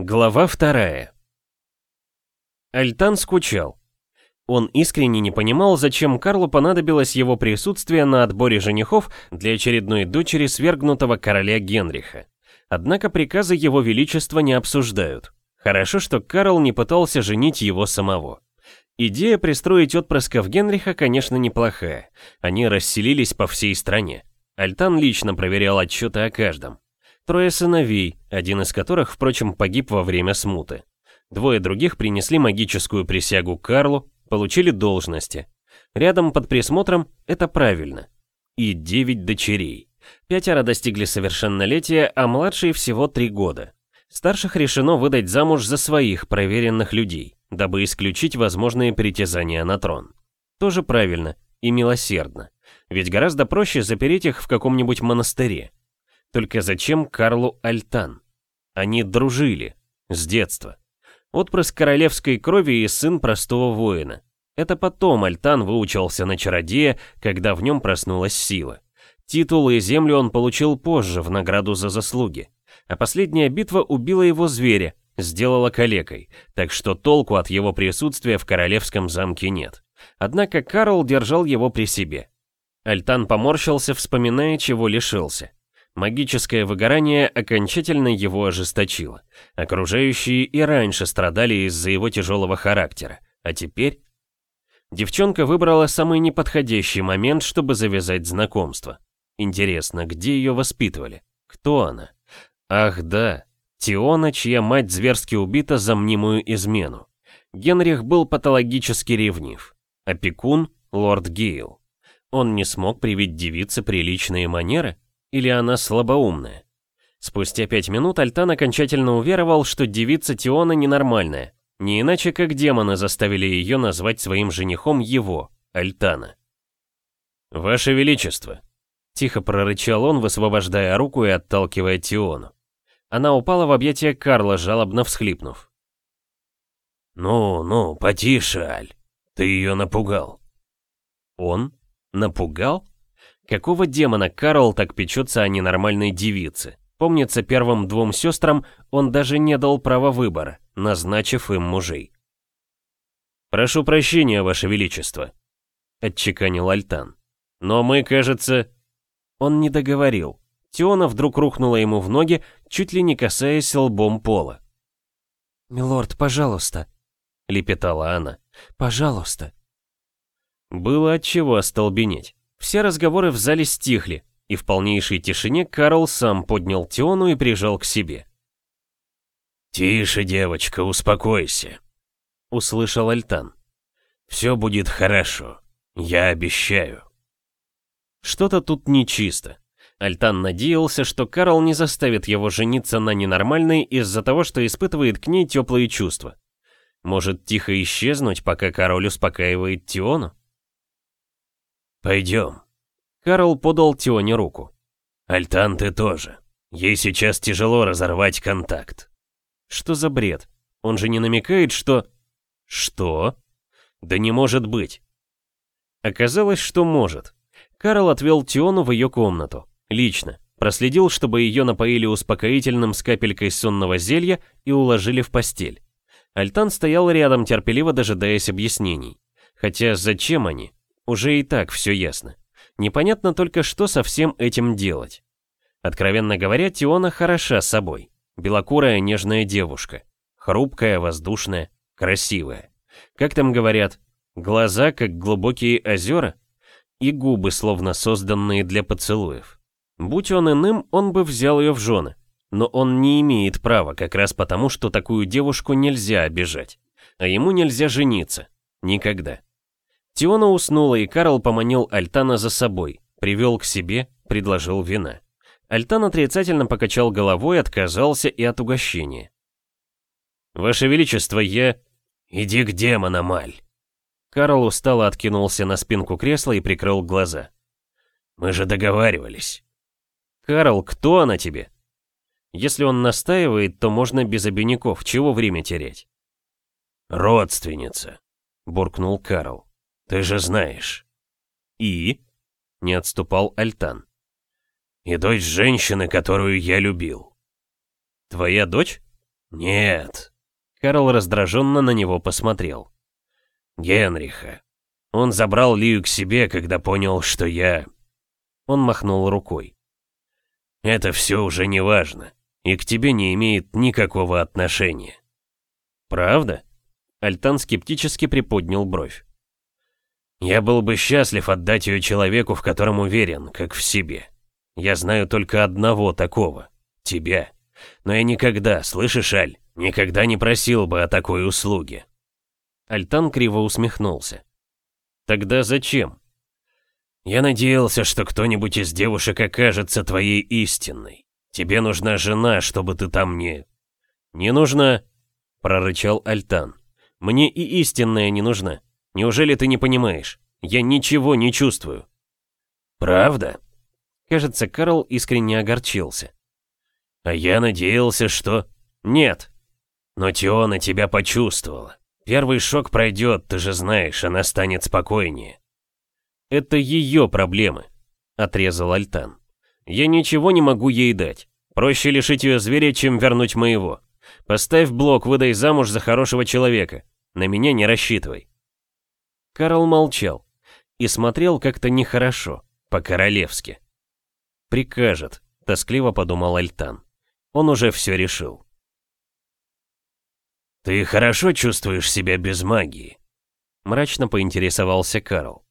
Глава вторая. Альтан скучал. Он искренне не понимал, зачем Карлу понадобилось его присутствие на отборе женихов для очередной дочери свергнутого короля Генриха. Однако приказы его величества не обсуждают. Хорошо, что Карл не пытался женить его самого. Идея пристроить отпрысков Генриха, конечно, неплохая. Они расселились по всей стране. Альтан лично проверял отчеты о каждом. Трое сыновей, один из которых, впрочем, погиб во время смуты. Двое других принесли магическую присягу Карлу, получили должности. Рядом под присмотром это правильно. И девять дочерей. Пятеро достигли совершеннолетия, а младшие всего три года. Старших решено выдать замуж за своих проверенных людей дабы исключить возможные притязания на трон. Тоже правильно и милосердно, ведь гораздо проще запереть их в каком-нибудь монастыре. Только зачем Карлу Альтан? Они дружили, с детства. Отпрыск королевской крови и сын простого воина. Это потом Альтан выучился на чародея, когда в нем проснулась сила. Титул и землю он получил позже, в награду за заслуги. А последняя битва убила его зверя, сделала калекой, так что толку от его присутствия в королевском замке нет. Однако Карл держал его при себе. Альтан поморщился, вспоминая, чего лишился. Магическое выгорание окончательно его ожесточило. Окружающие и раньше страдали из-за его тяжелого характера, а теперь... Девчонка выбрала самый неподходящий момент, чтобы завязать знакомство. Интересно, где ее воспитывали? Кто она? Ах да, Тиона, чья мать зверски убита за мнимую измену. Генрих был патологически ревнив. Опекун — лорд Гейл. Он не смог привить девице приличные манеры? Или она слабоумная? Спустя пять минут Альтан окончательно уверовал, что девица Тиона ненормальная. Не иначе, как демоны заставили ее назвать своим женихом его, Альтана. «Ваше Величество!» Тихо прорычал он, высвобождая руку и отталкивая Тиону. Она упала в объятия Карла, жалобно всхлипнув. «Ну, ну, потише, Аль. Ты ее напугал». «Он? Напугал? Какого демона Карл так печется о ненормальной девице? Помнится, первым двум сестрам он даже не дал права выбора, назначив им мужей. «Прошу прощения, Ваше Величество», — отчеканил Альтан. «Но мы, кажется...» Он не договорил. Тиона вдруг рухнула ему в ноги, чуть ли не касаясь лбом пола. «Милорд, пожалуйста», — лепетала она, — «пожалуйста». Было от чего остолбенеть. Все разговоры в зале стихли, и в полнейшей тишине Карл сам поднял Тиону и прижал к себе. «Тише, девочка, успокойся», — услышал Альтан. «Все будет хорошо, я обещаю». Что-то тут нечисто. Альтан надеялся, что Карл не заставит его жениться на ненормальной из-за того, что испытывает к ней теплые чувства. Может, тихо исчезнуть, пока король успокаивает Тиону? «Пойдем». Карл подал Тионе руку. «Альтан, ты тоже. Ей сейчас тяжело разорвать контакт». Что за бред? Он же не намекает, что... Что? Да не может быть. Оказалось, что может. Карл отвел Тиону в ее комнату. Лично. Проследил, чтобы ее напоили успокоительным с капелькой сонного зелья и уложили в постель. Альтан стоял рядом, терпеливо дожидаясь объяснений. Хотя зачем они? Уже и так все ясно. Непонятно только, что со всем этим делать. Откровенно говоря, Тиона хороша собой. Белокурая нежная девушка. Хрупкая, воздушная, красивая. Как там говорят, глаза как глубокие озера? И губы, словно созданные для поцелуев. Будь он иным, он бы взял ее в жены. Но он не имеет права, как раз потому, что такую девушку нельзя обижать. А ему нельзя жениться. Никогда. Тиона уснула, и Карл поманил Альтана за собой, привел к себе, предложил вина. Альтан отрицательно покачал головой, отказался и от угощения. «Ваше Величество, я...» «Иди к демонам, Аль!» Карл устало откинулся на спинку кресла и прикрыл глаза. «Мы же договаривались». «Карл, кто она тебе?» Если он настаивает, то можно без обиняков, чего время терять? «Родственница», — буркнул Карл. «Ты же знаешь». «И?» — не отступал Альтан. «И дочь женщины, которую я любил». «Твоя дочь?» Нет. Карл раздраженно на него посмотрел. Генриха. Он забрал Лию к себе, когда понял, что я... Он махнул рукой. Это все уже не важно, и к тебе не имеет никакого отношения. Правда? Альтан скептически приподнял бровь. Я был бы счастлив отдать ее человеку, в котором уверен, как в себе. Я знаю только одного такого — тебя. Но я никогда, слышишь, Аль, никогда не просил бы о такой услуге. Альтан криво усмехнулся. Тогда зачем? Я надеялся, что кто-нибудь из девушек окажется твоей истинной. Тебе нужна жена, чтобы ты там не... Не нужна, прорычал Альтан. Мне и истинная не нужна. Неужели ты не понимаешь? Я ничего не чувствую. Правда? Кажется, Карл искренне огорчился. А я надеялся, что... Нет. Но Теона тебя почувствовала. Первый шок пройдет, ты же знаешь, она станет спокойнее. Это ее проблемы, отрезал Альтан. Я ничего не могу ей дать. Проще лишить ее зверя, чем вернуть моего. Поставь блок, выдай замуж за хорошего человека. На меня не рассчитывай. Карл молчал и смотрел как-то нехорошо, по-королевски. «Прикажет», — тоскливо подумал Альтан. Он уже все решил. «Ты хорошо чувствуешь себя без магии?» Мрачно поинтересовался Карл.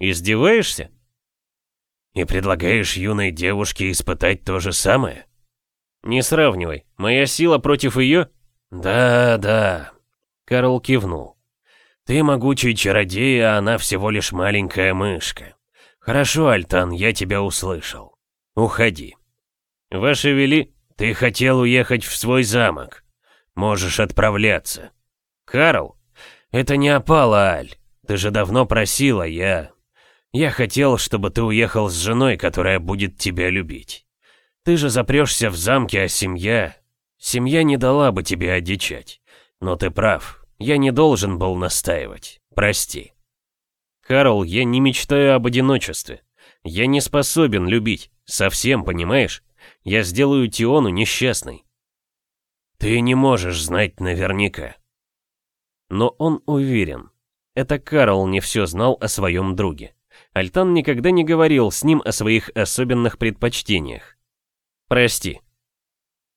«Издеваешься?» «И предлагаешь юной девушке испытать то же самое?» «Не сравнивай. Моя сила против ее?» «Да, да», — Карл кивнул. «Ты могучий чародей, а она всего лишь маленькая мышка. Хорошо, Альтан, я тебя услышал. Уходи». «Ваши вели...» «Ты хотел уехать в свой замок. Можешь отправляться». «Карл!» «Это не опала, Аль. Ты же давно просила, я... Я хотел, чтобы ты уехал с женой, которая будет тебя любить. Ты же запрешься в замке, а семья... Семья не дала бы тебе одичать. Но ты прав, я не должен был настаивать. Прости». «Карл, я не мечтаю об одиночестве. Я не способен любить. Совсем, понимаешь? Я сделаю Тиону несчастной». «Ты не можешь знать наверняка». Но он уверен. Это Карл не все знал о своем друге. Альтан никогда не говорил с ним о своих особенных предпочтениях. «Прости».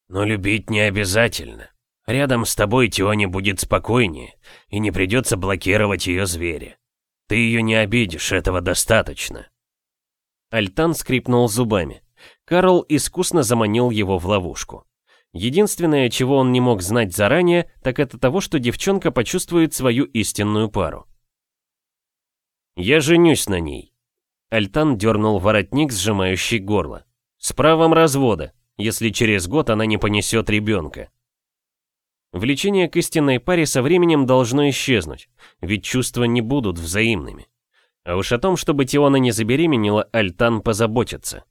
«Но любить не обязательно. Рядом с тобой Тионе будет спокойнее, и не придется блокировать ее зверя. Ты ее не обидишь, этого достаточно». Альтан скрипнул зубами. Карл искусно заманил его в ловушку. Единственное, чего он не мог знать заранее, так это того, что девчонка почувствует свою истинную пару. «Я женюсь на ней». Альтан дернул воротник, сжимающий горло. «С правом развода, если через год она не понесет ребенка». Влечение к истинной паре со временем должно исчезнуть, ведь чувства не будут взаимными. А уж о том, чтобы Тиона не забеременела, Альтан позаботится.